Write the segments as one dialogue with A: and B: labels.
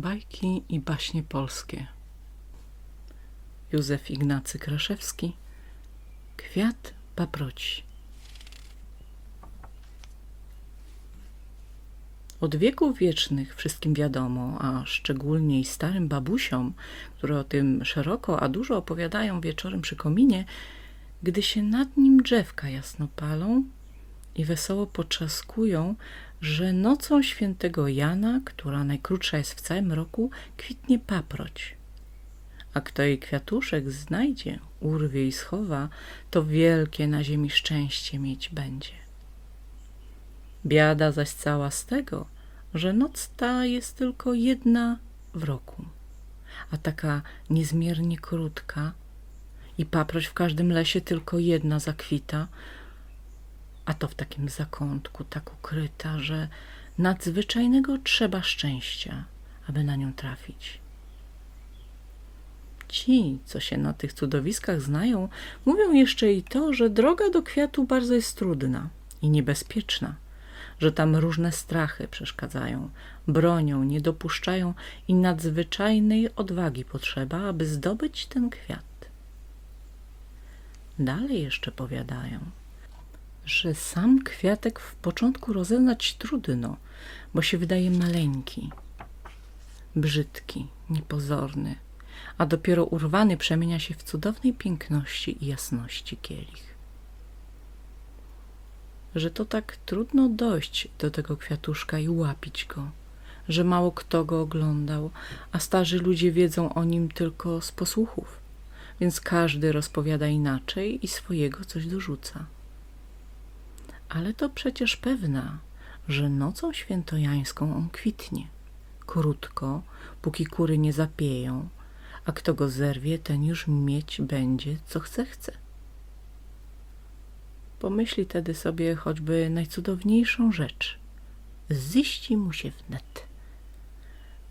A: Bajki i baśnie polskie. Józef Ignacy Kraszewski Kwiat paproci. Od wieków wiecznych wszystkim wiadomo, a szczególnie starym babusiom, które o tym szeroko, a dużo opowiadają wieczorem przy kominie, gdy się nad nim drzewka jasno palą i wesoło potrzaskują, że nocą świętego Jana, która najkrótsza jest w całym roku, kwitnie paproć. A kto jej kwiatuszek znajdzie, urwie i schowa, to wielkie na ziemi szczęście mieć będzie. Biada zaś cała z tego, że noc ta jest tylko jedna w roku, a taka niezmiernie krótka i paproć w każdym lesie tylko jedna zakwita, a to w takim zakątku tak ukryta, że nadzwyczajnego trzeba szczęścia, aby na nią trafić. Ci, co się na tych cudowiskach znają, mówią jeszcze i to, że droga do kwiatu bardzo jest trudna i niebezpieczna, że tam różne strachy przeszkadzają, bronią, nie dopuszczają i nadzwyczajnej odwagi potrzeba, aby zdobyć ten kwiat. Dalej jeszcze powiadają – że sam kwiatek w początku rozeznać trudno, bo się wydaje maleńki, brzydki, niepozorny, a dopiero urwany przemienia się w cudownej piękności i jasności kielich. Że to tak trudno dojść do tego kwiatuszka i łapić go, że mało kto go oglądał, a starzy ludzie wiedzą o nim tylko z posłuchów, więc każdy rozpowiada inaczej i swojego coś dorzuca. Ale to przecież pewna, że nocą świętojańską on kwitnie. Krótko, póki kury nie zapieją, a kto go zerwie, ten już mieć będzie, co chce chce. Pomyśli tedy sobie choćby najcudowniejszą rzecz. Ziści mu się wnet.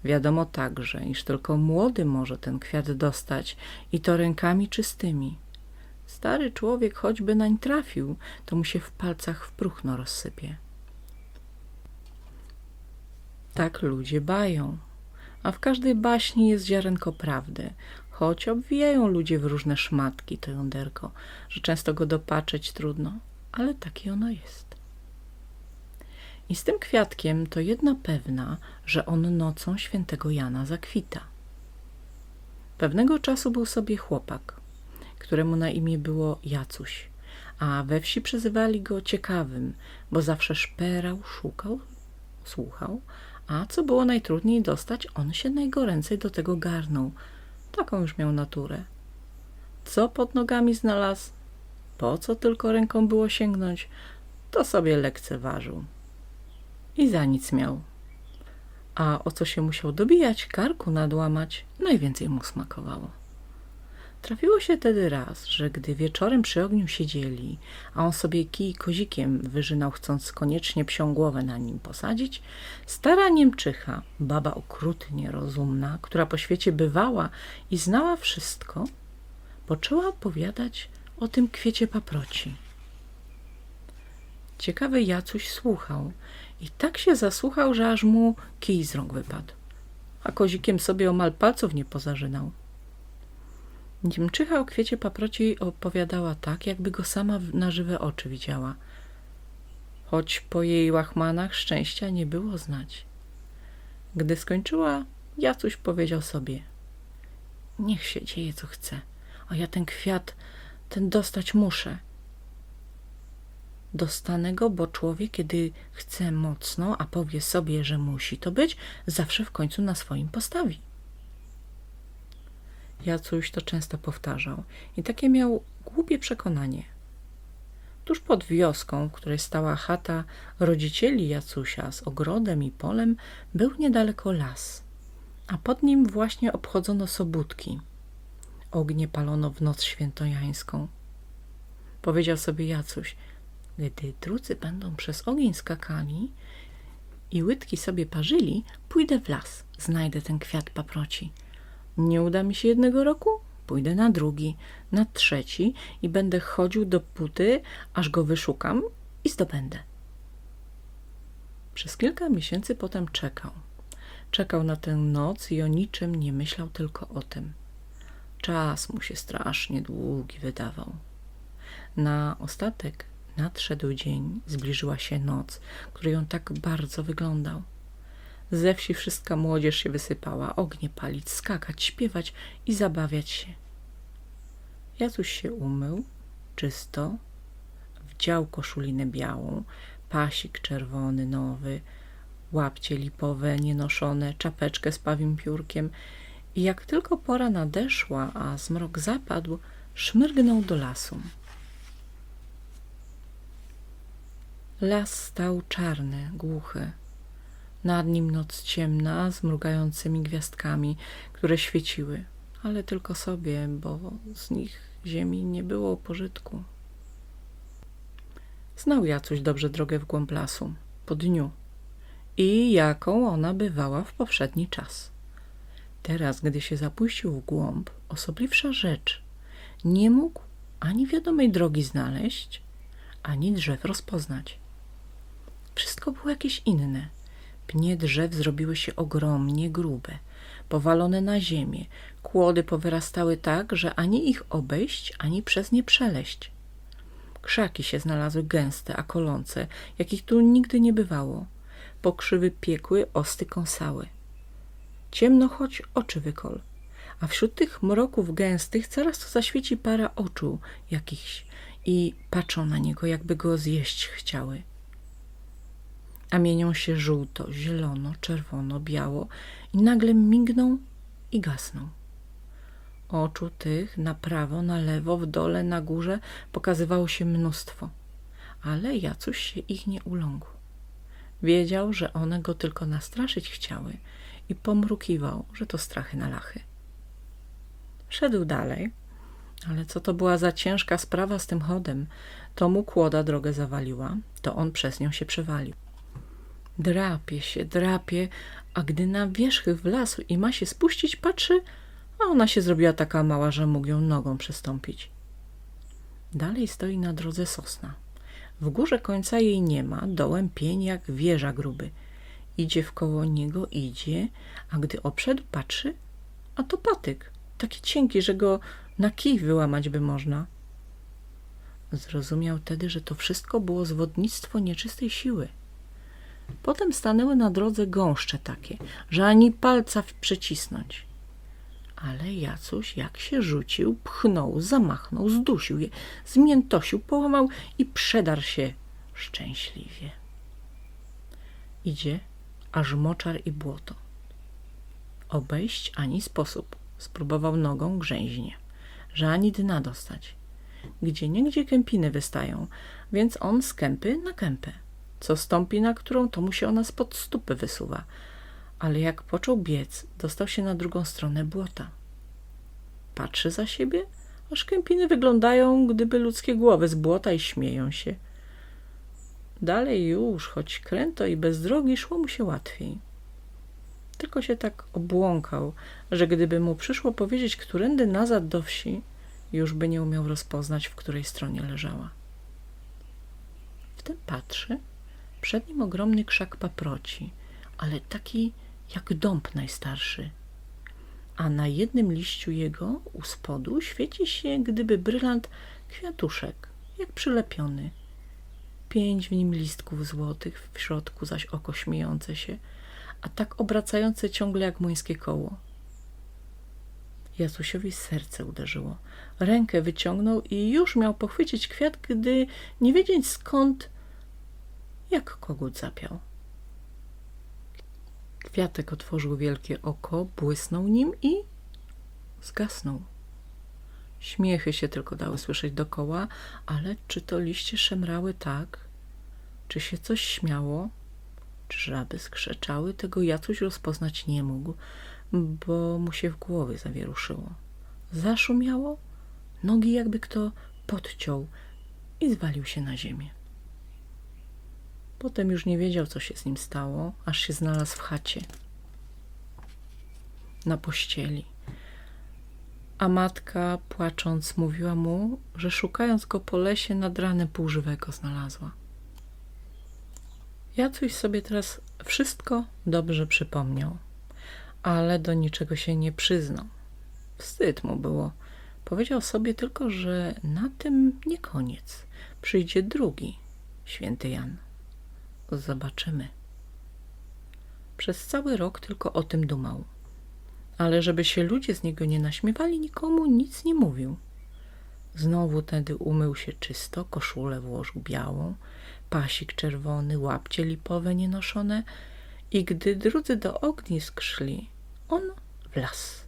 A: Wiadomo także, iż tylko młody może ten kwiat dostać i to rękami czystymi – Stary człowiek choćby nań trafił, to mu się w palcach w próchno rozsypie. Tak ludzie bają, a w każdej baśni jest ziarenko prawdy, choć obwijają ludzie w różne szmatki to jąderko, że często go dopatrzeć trudno, ale takie ono jest. I z tym kwiatkiem to jedna pewna, że on nocą świętego Jana zakwita. Pewnego czasu był sobie chłopak, któremu na imię było Jacuś, a we wsi przezywali go ciekawym, bo zawsze szperał, szukał, słuchał, a co było najtrudniej dostać, on się najgoręcej do tego garnął. Taką już miał naturę. Co pod nogami znalazł, po co tylko ręką było sięgnąć, to sobie lekceważył. I za nic miał. A o co się musiał dobijać, karku nadłamać, najwięcej mu smakowało. Trafiło się tedy raz, że gdy wieczorem przy ogniu siedzieli, a on sobie kij kozikiem wyżynał, chcąc koniecznie psią głowę na nim posadzić, stara Niemczycha, baba okrutnie rozumna, która po świecie bywała i znała wszystko, poczęła opowiadać o tym kwiecie paproci. Ciekawy Jacuś słuchał i tak się zasłuchał, że aż mu kij z rąk wypadł, a kozikiem sobie omal palców nie pozażynał. Niemczycha o kwiecie paproci opowiadała tak, jakby go sama na żywe oczy widziała. Choć po jej łachmanach szczęścia nie było znać. Gdy skończyła, Jacuś powiedział sobie Niech się dzieje, co chce, a ja ten kwiat, ten dostać muszę. Dostanę go, bo człowiek, kiedy chce mocno, a powie sobie, że musi to być, zawsze w końcu na swoim postawi. Jacuś to często powtarzał i takie miał głupie przekonanie. Tuż pod wioską, w której stała chata rodzicieli Jacusia z ogrodem i polem, był niedaleko las, a pod nim właśnie obchodzono sobótki. Ognie palono w noc świętojańską. Powiedział sobie Jacuś, gdy drudzy będą przez ogień skakali i łydki sobie parzyli, pójdę w las, znajdę ten kwiat paproci – nie uda mi się jednego roku? Pójdę na drugi, na trzeci i będę chodził do puty, aż go wyszukam i zdobędę. Przez kilka miesięcy potem czekał. Czekał na tę noc i o niczym nie myślał tylko o tym. Czas mu się strasznie długi wydawał. Na ostatek nadszedł dzień, zbliżyła się noc, której on tak bardzo wyglądał. Ze wsi wszystka młodzież się wysypała, ognie palić, skakać, śpiewać i zabawiać się. Jacuś się umył, czysto, wdział koszulinę białą, pasik czerwony, nowy, łapcie lipowe, nienoszone, czapeczkę z pawim piórkiem i jak tylko pora nadeszła, a zmrok zapadł, szmyrgnął do lasu. Las stał czarny, głuchy. Nad nim noc ciemna, z mrugającymi gwiazdkami, które świeciły, ale tylko sobie, bo z nich ziemi nie było pożytku. Znał Jacuś dobrze drogę w głąb lasu, po dniu i jaką ona bywała w poprzedni czas. Teraz, gdy się zapuścił w głąb, osobliwsza rzecz, nie mógł ani wiadomej drogi znaleźć, ani drzew rozpoznać. Wszystko było jakieś inne. Pnie drzew zrobiły się ogromnie grube, powalone na ziemię, kłody powyrastały tak, że ani ich obejść, ani przez nie przeleść. Krzaki się znalazły gęste, a kolące, jakich tu nigdy nie bywało. Pokrzywy piekły, osty kąsały. Ciemno choć oczy wykol, a wśród tych mroków gęstych coraz to zaświeci para oczu jakichś i patrzą na niego, jakby go zjeść chciały. A mienią się żółto, zielono, czerwono, biało i nagle migną i gasną. Oczu tych na prawo, na lewo, w dole, na górze pokazywało się mnóstwo, ale Jacuś się ich nie uląkł. Wiedział, że one go tylko nastraszyć chciały i pomrukiwał, że to strachy na lachy. Szedł dalej, ale co to była za ciężka sprawa z tym chodem? To mu kłoda drogę zawaliła, to on przez nią się przewalił. Drapie się, drapie, a gdy na wierzchy wlazł i ma się spuścić, patrzy, a ona się zrobiła taka mała, że mógł ją nogą przestąpić. Dalej stoi na drodze sosna. W górze końca jej nie ma, dołem pień jak wieża gruby. Idzie wkoło niego, idzie, a gdy obszedł, patrzy, a to patyk, taki cienki, że go na kij wyłamać by można. Zrozumiał tedy, że to wszystko było zwodnictwo nieczystej siły. Potem stanęły na drodze gąszcze takie, że ani palca przecisnąć. Ale Jacuś jak się rzucił, pchnął, zamachnął, zdusił je, zmiętosił, połamał i przedarł się szczęśliwie. Idzie, aż moczar i błoto. Obejść ani sposób. Spróbował nogą grzęźnie, że ani dna dostać. Gdzie niegdzie kępiny wystają, więc on z kępy na kępę. Co stąpi na którą, to mu się ona spod stupy wysuwa – ale jak począł biec, dostał się na drugą stronę błota. Patrzy za siebie, aż kępiny wyglądają, gdyby ludzkie głowy z błota i śmieją się. Dalej już, choć kręto i bez drogi, szło mu się łatwiej. Tylko się tak obłąkał, że gdyby mu przyszło powiedzieć, którędy nazad do wsi, już by nie umiał rozpoznać, w której stronie leżała. Wtem patrzy, przed nim ogromny krzak paproci, ale taki jak dąb najstarszy, a na jednym liściu jego u spodu świeci się gdyby brylant kwiatuszek, jak przylepiony. Pięć w nim listków złotych, w środku zaś oko śmiejące się, a tak obracające ciągle jak młyńskie koło. Jacusiowi serce uderzyło. Rękę wyciągnął i już miał pochwycić kwiat, gdy nie wiedzieć skąd, jak kogut zapiał. Kwiatek otworzył wielkie oko, błysnął nim i zgasnął. Śmiechy się tylko dały słyszeć dokoła, ale czy to liście szemrały tak? Czy się coś śmiało? Czy żaby skrzeczały? Tego Jacuś rozpoznać nie mógł, bo mu się w głowie zawieruszyło. Zaszumiało, nogi jakby kto podciął i zwalił się na ziemię. Potem już nie wiedział, co się z nim stało, aż się znalazł w chacie. Na pościeli. A matka, płacząc, mówiła mu, że szukając go po lesie nad ranem półżywego znalazła. Ja coś sobie teraz wszystko dobrze przypomniał. ale do niczego się nie przyznał. Wstyd mu było. Powiedział sobie tylko, że na tym nie koniec. Przyjdzie drugi, święty Jan. Zobaczymy. Przez cały rok tylko o tym dumał. Ale żeby się ludzie z niego nie naśmiewali, nikomu nic nie mówił. Znowu tedy umył się czysto, koszulę włożył białą, pasik czerwony, łapcie lipowe nienoszone i gdy drudzy do ognisk szli, on w las.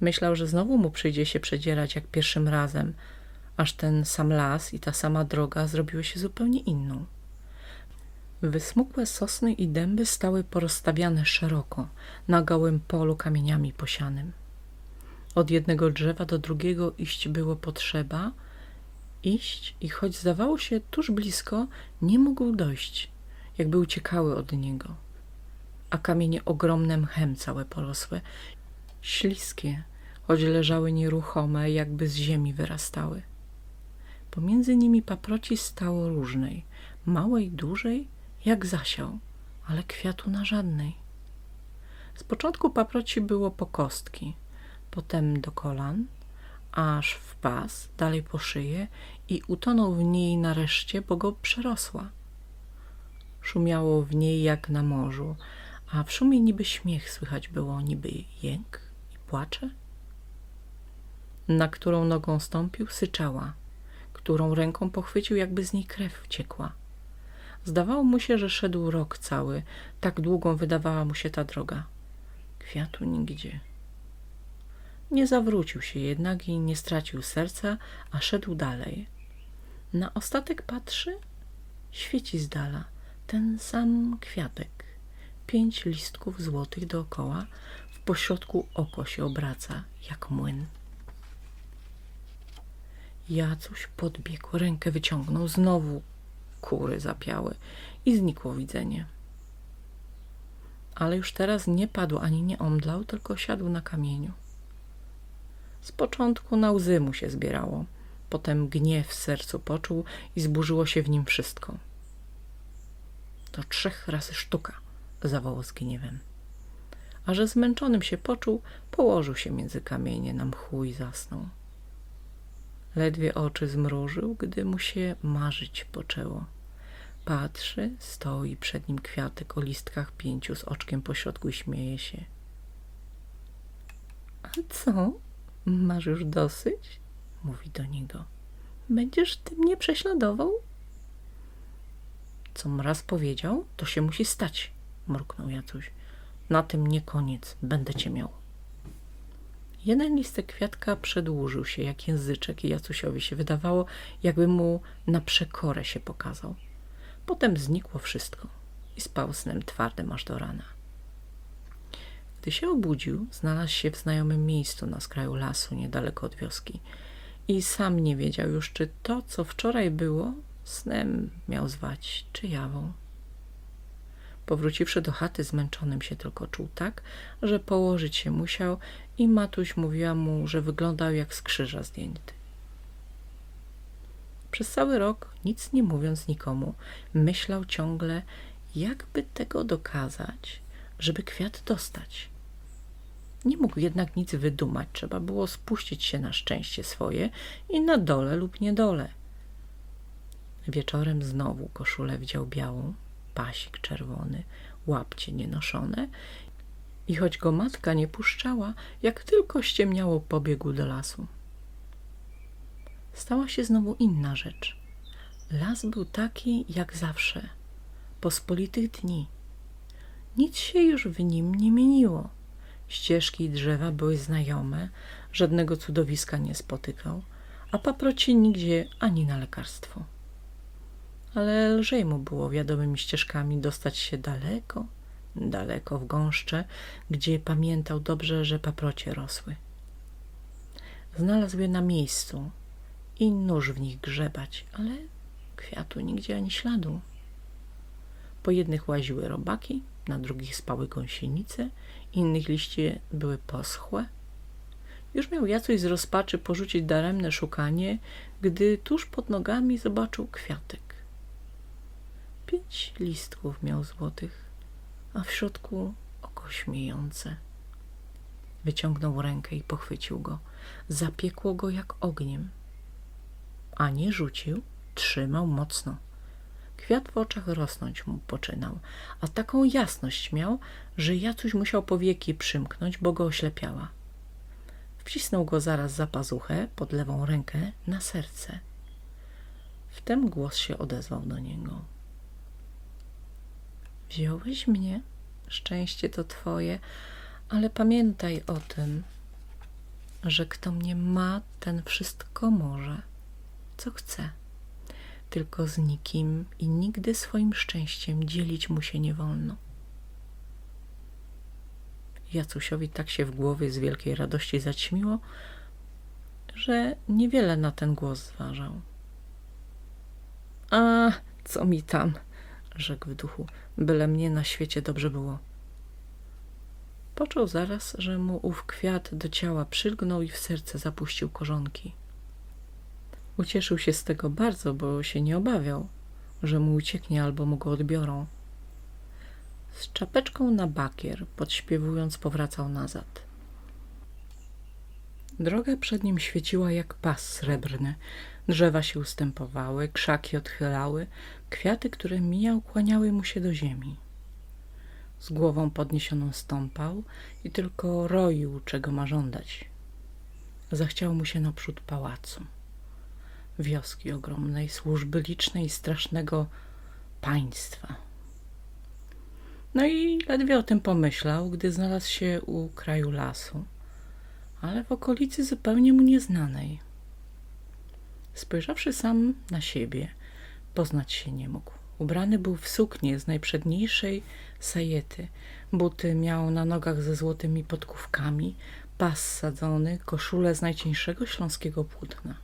A: Myślał, że znowu mu przyjdzie się przedzierać jak pierwszym razem, aż ten sam las i ta sama droga zrobiły się zupełnie inną. Wysmukłe sosny i dęby stały porozstawiane szeroko na gołym polu kamieniami posianym. Od jednego drzewa do drugiego iść było potrzeba, iść i choć zdawało się tuż blisko, nie mógł dojść, jakby uciekały od niego. A kamienie ogromne mchem całe porosłe, śliskie, choć leżały nieruchome, jakby z ziemi wyrastały. Pomiędzy nimi paproci stało różnej, małej, dużej, jak zasiał, ale kwiatu na żadnej. Z początku paproci było po kostki, potem do kolan, aż w pas, dalej po szyję i utonął w niej nareszcie, bo go przerosła. Szumiało w niej jak na morzu, a w szumie niby śmiech słychać było, niby jęk i płacze. Na którą nogą stąpił, syczała, którą ręką pochwycił, jakby z niej krew ciekła. Zdawało mu się, że szedł rok cały, tak długą wydawała mu się ta droga. Kwiatu nigdzie. Nie zawrócił się jednak i nie stracił serca, a szedł dalej. Na ostatek patrzy, świeci z dala ten sam kwiatek. Pięć listków złotych dookoła, w pośrodku oko się obraca, jak młyn. Jacuś podbiegł, rękę wyciągnął, znowu kury zapiały i znikło widzenie. Ale już teraz nie padł ani nie omdlał, tylko siadł na kamieniu. Z początku na łzy mu się zbierało, potem gniew w sercu poczuł i zburzyło się w nim wszystko. To trzech razy sztuka, zawołał z gniewem. A że zmęczonym się poczuł, położył się między kamienie na mchu i zasnął. Ledwie oczy zmrużył, gdy mu się marzyć poczęło. Patrzy, stoi przed nim kwiatek o listkach pięciu z oczkiem po środku i śmieje się. A co? Masz już dosyć? Mówi do niego. Będziesz ty mnie prześladował? Com raz powiedział, to się musi stać, mruknął Jacuś. Na tym nie koniec, będę cię miał. Jeden listek kwiatka przedłużył się jak języczek i Jacusiowi się wydawało, jakby mu na przekorę się pokazał. Potem znikło wszystko i spał snem twardym aż do rana. Gdy się obudził, znalazł się w znajomym miejscu na skraju lasu, niedaleko od wioski. I sam nie wiedział już, czy to, co wczoraj było, snem miał zwać, czy jawą. Powróciwszy do chaty, zmęczonym się tylko czuł tak, że położyć się musiał i matuś mówiła mu, że wyglądał jak z krzyża zdjęty. Przez cały rok, nic nie mówiąc nikomu, myślał ciągle, jakby tego dokazać, żeby kwiat dostać. Nie mógł jednak nic wydumać, trzeba było spuścić się na szczęście swoje i na dole lub niedole. Wieczorem znowu koszulę wdział białą, pasik czerwony, łapcie nienoszone i choć go matka nie puszczała, jak tylko ściemniało, pobiegł do lasu. Stała się znowu inna rzecz. Las był taki jak zawsze, pospolitych dni. Nic się już w nim nie mieniło. Ścieżki i drzewa były znajome, żadnego cudowiska nie spotykał, a paproci nigdzie ani na lekarstwo. Ale lżej mu było wiadomymi ścieżkami dostać się daleko, daleko w gąszcze, gdzie pamiętał dobrze, że paprocie rosły. Znalazł je na miejscu i nóż w nich grzebać, ale kwiatu nigdzie ani śladu. Po jednych łaziły robaki, na drugich spały gąsienice, innych liście były poschłe. Już miał Jacuś z rozpaczy porzucić daremne szukanie, gdy tuż pod nogami zobaczył kwiatek. Pięć listków miał złotych, a w środku oko śmiejące. Wyciągnął rękę i pochwycił go. Zapiekło go jak ogniem. A nie rzucił, trzymał mocno. Kwiat w oczach rosnąć mu poczynał, a taką jasność miał, że Jacuś musiał powieki przymknąć, bo go oślepiała. Wcisnął go zaraz za pazuchę, pod lewą rękę, na serce. Wtem głos się odezwał do niego. Wziąłeś mnie? Szczęście to twoje, ale pamiętaj o tym, że kto mnie ma, ten wszystko może, co chce. Tylko z nikim i nigdy swoim szczęściem dzielić mu się nie wolno. Jacusiowi tak się w głowie z wielkiej radości zaćmiło, że niewiele na ten głos zważał. A, co mi tam, rzekł w duchu, byle mnie na świecie dobrze było. Począł zaraz, że mu ów kwiat do ciała przylgnął i w serce zapuścił korzonki. Ucieszył się z tego bardzo, bo się nie obawiał, że mu ucieknie albo mu go odbiorą. Z czapeczką na bakier, podśpiewując, powracał nazad. Droga przed nim świeciła jak pas srebrny. Drzewa się ustępowały, krzaki odchylały, kwiaty, które mijał, kłaniały mu się do ziemi. Z głową podniesioną stąpał i tylko roił, czego ma żądać. Zachciało mu się naprzód pałacu, wioski ogromnej, służby licznej i strasznego państwa. No i ledwie o tym pomyślał, gdy znalazł się u kraju lasu, ale w okolicy zupełnie mu nieznanej. Spojrzawszy sam na siebie, poznać się nie mógł. Ubrany był w suknię z najprzedniejszej sajety. Buty miał na nogach ze złotymi podkówkami, pas sadzony, koszulę z najcieńszego śląskiego płótna.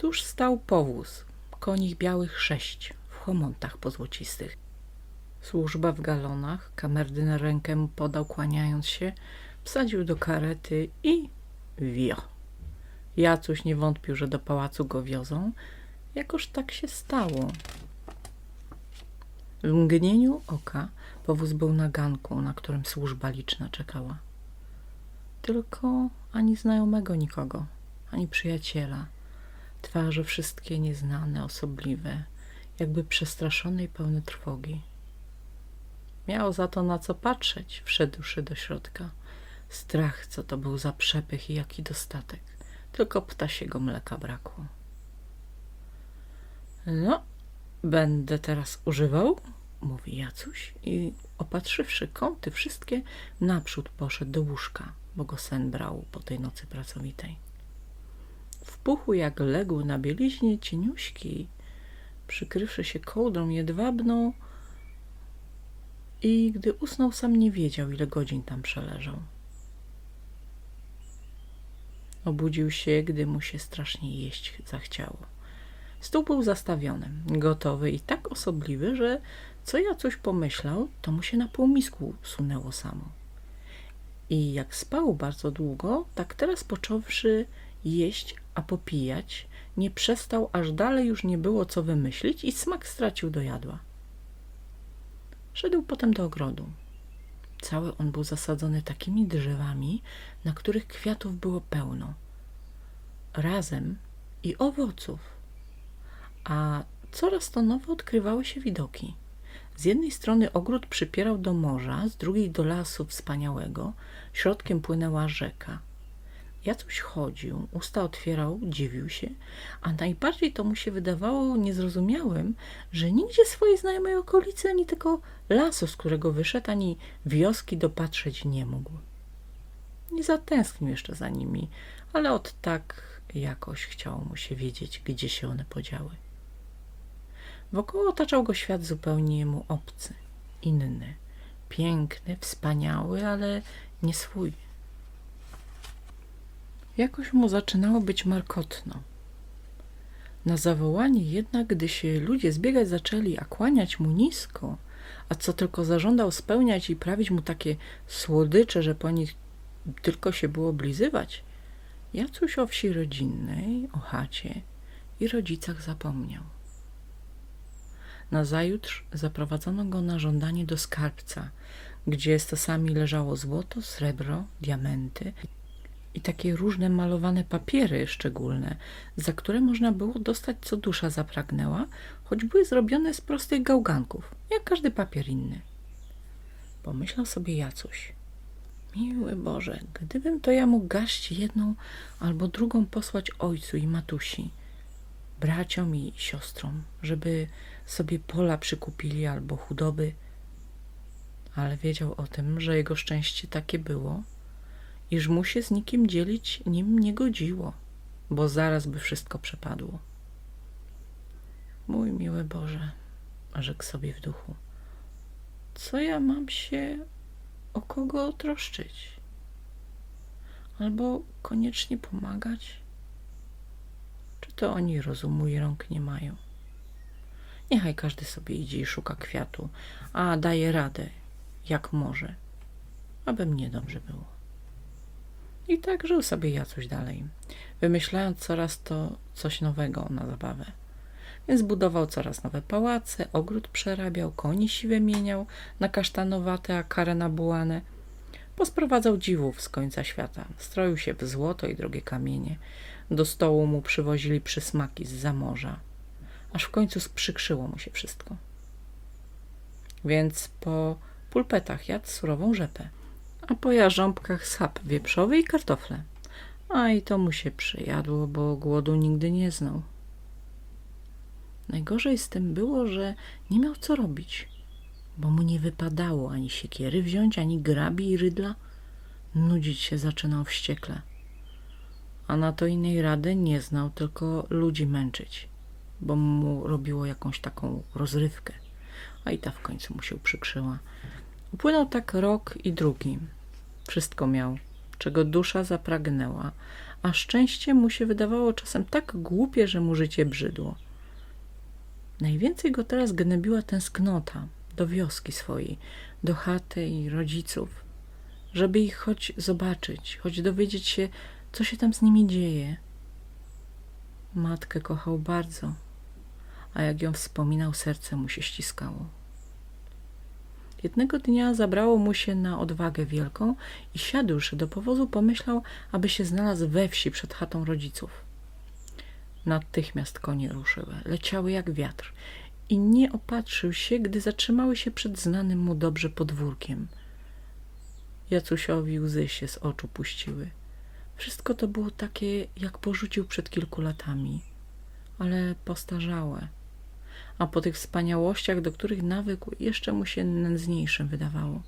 A: Tuż stał powóz, konich białych sześć, w chomontach pozłocistych. Służba w galonach, kamerdyner rękę podał kłaniając się, wsadził do karety i wio. Jacuś nie wątpił, że do pałacu go wiozą, jakoż tak się stało. W mgnieniu oka powóz był na ganku, na którym służba liczna czekała. Tylko ani znajomego nikogo, ani przyjaciela. Twarze wszystkie nieznane, osobliwe, jakby przestraszone i pełne trwogi. Miał za to na co patrzeć, wszedłszy do środka. Strach, co to był za przepych i jaki dostatek. Tylko ptasiego mleka brakło. No, będę teraz używał, mówi Jacuś i opatrzywszy kąty wszystkie, naprzód poszedł do łóżka, bo go sen brał po tej nocy pracowitej. W puchu jak legł na bieliźnie cieniuśki, przykrywszy się kołdrą jedwabną i gdy usnął sam nie wiedział, ile godzin tam przeleżał. Obudził się, gdy mu się strasznie jeść zachciało. Stół był zastawiony, gotowy i tak osobliwy, że co ja coś pomyślał, to mu się na półmisku sunęło samo. I jak spał bardzo długo, tak teraz począwszy jeść, a popijać, nie przestał, aż dalej już nie było co wymyślić i smak stracił do jadła. Szedł potem do ogrodu. Cały on był zasadzony takimi drzewami, na których kwiatów było pełno. Razem i owoców. A coraz to nowe odkrywały się widoki. Z jednej strony ogród przypierał do morza, z drugiej do lasu wspaniałego. Środkiem płynęła rzeka. Jacuś chodził, usta otwierał, dziwił się, a najbardziej to mu się wydawało niezrozumiałym, że nigdzie swojej znajomej okolicy, ani tylko lasu, z którego wyszedł, ani wioski dopatrzeć nie mógł. Nie zatęsknił jeszcze za nimi, ale od tak jakoś chciało mu się wiedzieć, gdzie się one podziały. Wokoło otaczał go świat zupełnie mu obcy, inny, piękny, wspaniały, ale nie swój. Jakoś mu zaczynało być markotno. Na zawołanie jednak, gdy się ludzie zbiegać zaczęli, a kłaniać mu nisko, a co tylko zażądał spełniać i prawić mu takie słodycze, że po nich tylko się było blizywać, Jacuś o wsi rodzinnej, o chacie i rodzicach zapomniał. Nazajutrz zaprowadzono go na żądanie do skarbca, gdzie stosami leżało złoto, srebro, diamenty i takie różne malowane papiery szczególne, za które można było dostać co dusza zapragnęła, choć były zrobione z prostych gałganków, jak każdy papier inny. Pomyślał sobie Jacuś. Miły Boże, gdybym to ja mógł gaść jedną albo drugą posłać ojcu i matusi, braciom i siostrom, żeby sobie pola przykupili albo chudoby. Ale wiedział o tym, że jego szczęście takie było, iż mu się z nikim dzielić nim nie godziło, bo zaraz by wszystko przepadło. Mój miły Boże, rzekł sobie w duchu, co ja mam się o kogo troszczyć? Albo koniecznie pomagać? Czy to oni rozumu i rąk nie mają? Niechaj każdy sobie idzie i szuka kwiatu, a daje radę, jak może, aby mnie dobrze było. I tak żył sobie ja coś dalej, wymyślając coraz to coś nowego na zabawę. Więc budował coraz nowe pałace, ogród przerabiał, koni siwe mieniał na kasztanowate, a karę na bułane. Posprowadzał dziwów z końca świata, stroił się w złoto i drogie kamienie. Do stołu mu przywozili przysmaki z zamorza, aż w końcu sprzykrzyło mu się wszystko. Więc po pulpetach jadł surową rzepę, a po jarząbkach schab wieprzowy i kartofle. A i to mu się przejadło, bo głodu nigdy nie znał. Najgorzej z tym było, że nie miał co robić, bo mu nie wypadało ani siekiery wziąć, ani grabi i rydla. Nudzić się zaczynał wściekle. A na to innej rady nie znał, tylko ludzi męczyć, bo mu robiło jakąś taką rozrywkę. A i ta w końcu mu się przykrzyła. Upłynął tak rok i drugi. Wszystko miał, czego dusza zapragnęła, a szczęście mu się wydawało czasem tak głupie, że mu życie brzydło. Najwięcej go teraz gnębiła tęsknota do wioski swojej, do chaty i rodziców, żeby ich choć zobaczyć, choć dowiedzieć się, co się tam z nimi dzieje. Matkę kochał bardzo, a jak ją wspominał, serce mu się ściskało. Jednego dnia zabrało mu się na odwagę wielką i siadłszy do powozu pomyślał, aby się znalazł we wsi przed chatą rodziców. Natychmiast konie ruszyły, leciały jak wiatr i nie opatrzył się, gdy zatrzymały się przed znanym mu dobrze podwórkiem. Jacusiowi łzy się z oczu puściły. Wszystko to było takie, jak porzucił przed kilku latami, ale postarzałe. A po tych wspaniałościach, do których nawykł, jeszcze mu się nędzniejszym wydawało.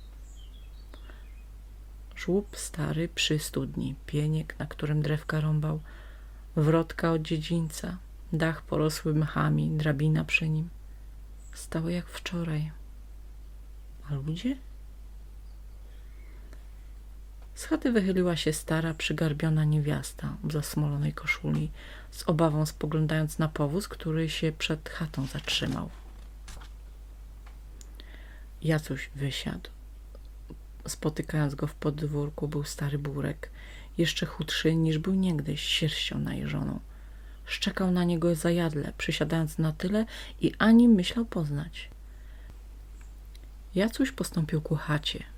A: Żłób stary przy studni, pieniek, na którym drewka rąbał, wrotka od dziedzińca, dach porosły mchami, drabina przy nim. Stały jak wczoraj. A ludzie? Z chaty wychyliła się stara, przygarbiona niewiasta w zasmolonej koszuli, z obawą spoglądając na powóz, który się przed chatą zatrzymał. Jacuś wysiadł. Spotykając go w podwórku był stary burek, jeszcze chudszy niż był niegdyś, sierścią najeżoną. Szczekał na niego zajadle, przysiadając na tyle i ani myślał poznać. Jacuś postąpił ku chacie.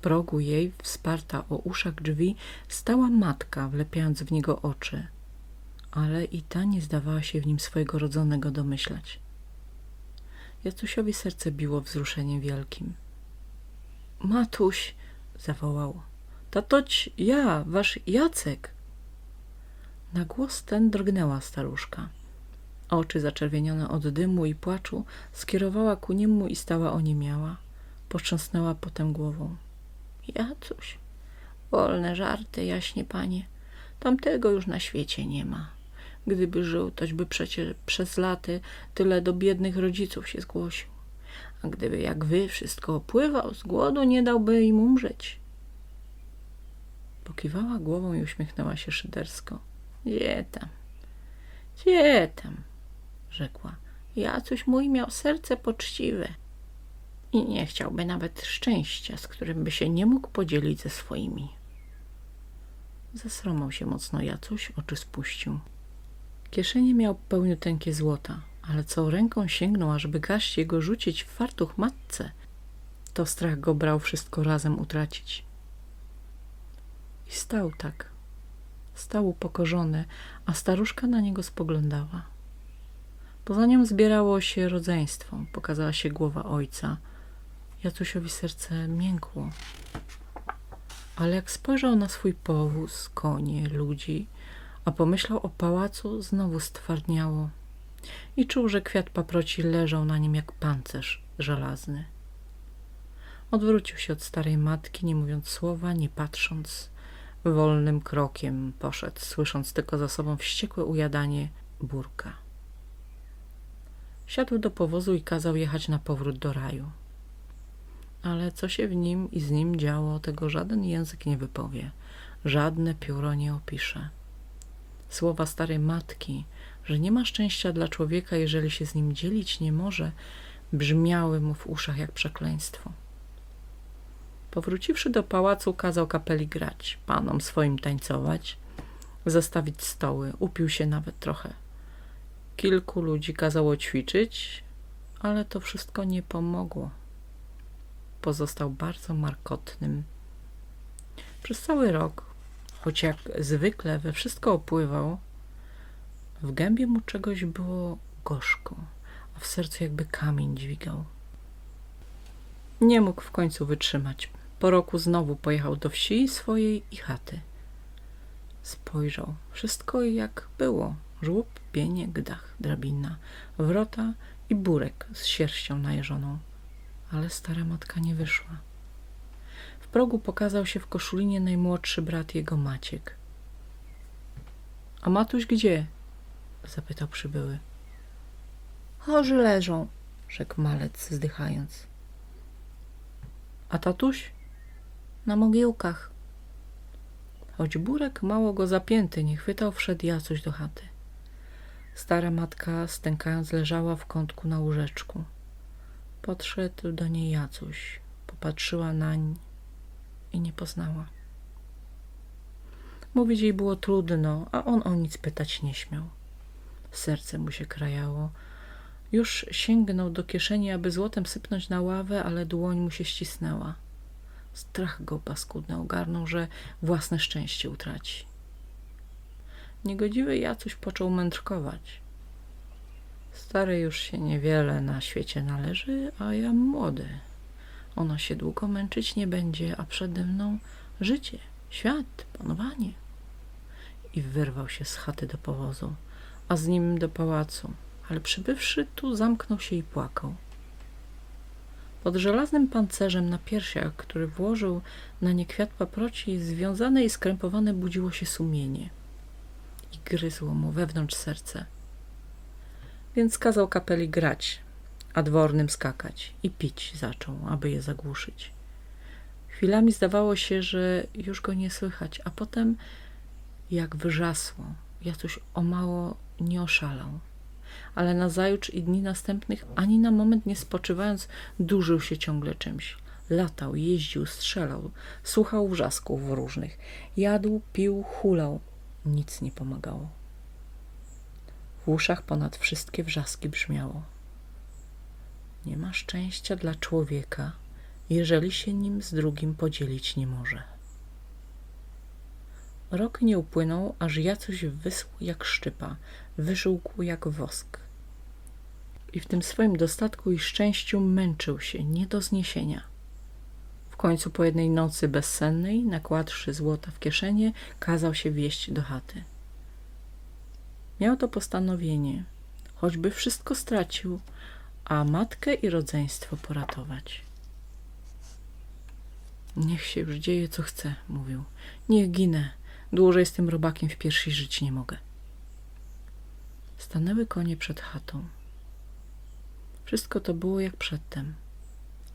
A: Progu jej, wsparta o uszach drzwi, stała matka, wlepiając w niego oczy. Ale i ta nie zdawała się w nim swojego rodzonego domyślać. Jacusiowi serce biło wzruszeniem wielkim. Matuś, zawołał. Tatoć ja, wasz Jacek. Na głos ten drgnęła staruszka. Oczy zaczerwienione od dymu i płaczu skierowała ku niemu i stała oniemiała. Potrząsnęła potem głową. Jacuś, wolne żarty, jaśnie panie. Tamtego już na świecie nie ma. Gdyby żył, toćby przecież przez laty tyle do biednych rodziców się zgłosił. A gdyby jak wy wszystko opływał, z głodu nie dałby im umrzeć. Pokiwała głową i uśmiechnęła się szydersko. Gdzie tam? Gdzie tam? Rzekła. Jacuś mój miał serce poczciwe i nie chciałby nawet szczęścia, z którym by się nie mógł podzielić ze swoimi. Zesromał się mocno Jacuś, oczy spuścił. Kieszenie miał pełniuteńkie złota, ale co ręką sięgnął, ażeby gaść jego rzucić w fartuch matce, to strach go brał wszystko razem utracić. I stał tak. Stał upokorzony, a staruszka na niego spoglądała. Poza nią zbierało się rodzeństwo. Pokazała się głowa ojca. Jacusiowi serce miękło. Ale jak spojrzał na swój powóz, konie, ludzi, a pomyślał o pałacu, znowu stwardniało i czuł, że kwiat paproci leżał na nim jak pancerz żelazny. Odwrócił się od starej matki, nie mówiąc słowa, nie patrząc. Wolnym krokiem poszedł, słysząc tylko za sobą wściekłe ujadanie burka. Siadł do powozu i kazał jechać na powrót do raju. Ale co się w nim i z nim działo, tego żaden język nie wypowie, żadne pióro nie opisze. Słowa starej matki, że nie ma szczęścia dla człowieka, jeżeli się z nim dzielić nie może, brzmiały mu w uszach jak przekleństwo. Powróciwszy do pałacu, kazał kapeli grać, panom swoim tańcować, zastawić stoły, upił się nawet trochę. Kilku ludzi kazało ćwiczyć, ale to wszystko nie pomogło. Pozostał bardzo markotnym. Przez cały rok, choć jak zwykle we wszystko opływał, w gębie mu czegoś było gorzko, a w sercu jakby kamień dźwigał. Nie mógł w końcu wytrzymać. Po roku znowu pojechał do wsi swojej i chaty. Spojrzał. Wszystko jak było. Żłób, pieniek, dach, drabina, wrota i burek z sierścią najeżoną. Ale stara matka nie wyszła. W progu pokazał się w koszulinie najmłodszy brat jego Maciek. – A Matuś gdzie? – zapytał przybyły. – Chorzy leżą – rzekł malec zdychając. – A tatuś? – Na mogiłkach. Choć burek mało go zapięty nie chwytał, wszedł Jacuś do chaty. Stara matka, stękając, leżała w kątku na łóżeczku. Podszedł do niej Jacuś, popatrzyła nań i nie poznała. Mówić jej było trudno, a on o nic pytać nie śmiał. Serce mu się krajało. Już sięgnął do kieszeni, aby złotem sypnąć na ławę, ale dłoń mu się ścisnęła. Strach go paskudny ogarnął, że własne szczęście utraci. Niegodziwy Jacuś począł mędrkować. Stary już się niewiele na świecie należy, a ja młody. Ono się długo męczyć nie będzie, a przede mną życie, świat, panowanie. I wyrwał się z chaty do powozu, a z nim do pałacu, ale przybywszy tu zamknął się i płakał. Pod żelaznym pancerzem na piersiach, który włożył na nie kwiat paproci, związane i skrępowane budziło się sumienie i gryzło mu wewnątrz serce. Więc kazał kapeli grać, a dwornym skakać i pić zaczął, aby je zagłuszyć. Chwilami zdawało się, że już go nie słychać, a potem jak wyrzasło, Jacuś o mało nie oszalał. Ale nazajutrz i dni następnych, ani na moment nie spoczywając, dłużył się ciągle czymś. Latał, jeździł, strzelał, słuchał wrzasków różnych, jadł, pił, hulał. Nic nie pomagało. Uszach ponad wszystkie wrzaski brzmiało. Nie ma szczęścia dla człowieka, jeżeli się nim z drugim podzielić nie może. Rok nie upłynął, aż Jacuś wyschł jak szczypa, wyżółkł jak wosk. I w tym swoim dostatku i szczęściu męczył się nie do zniesienia. W końcu po jednej nocy bezsennej, nakładszy złota w kieszenie, kazał się wieść do chaty. Miał to postanowienie, choćby wszystko stracił, a matkę i rodzeństwo poratować. Niech się już dzieje, co chce, mówił. Niech ginę. Dłużej z tym robakiem w piersi żyć nie mogę. Stanęły konie przed chatą. Wszystko to było jak przedtem.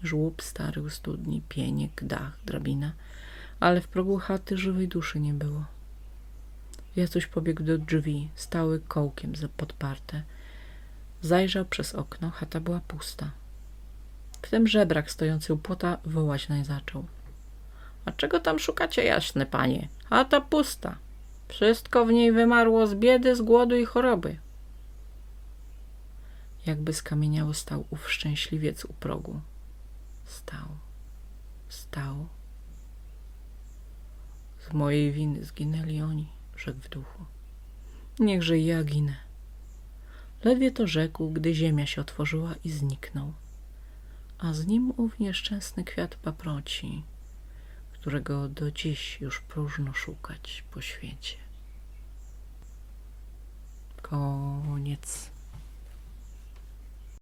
A: Żłób stary u studni, pieniek, dach, drabina, ale w progu chaty żywej duszy nie było. Jacuś pobiegł do drzwi, stały kołkiem podparte. Zajrzał przez okno, chata była pusta. Wtem żebrak stojący u płota wołać nań zaczął. A czego tam szukacie, jaśne panie? Chata pusta. Wszystko w niej wymarło z biedy, z głodu i choroby. Jakby skamieniały stał ów szczęśliwiec u progu. Stał. stało. Z mojej winy zginęli oni, rzekł w duchu. Niechże i ja ginę. Ledwie to rzekł, gdy ziemia się otworzyła i zniknął, a z nim ów nieszczęsny kwiat paproci, którego do dziś już próżno szukać po świecie. Koniec.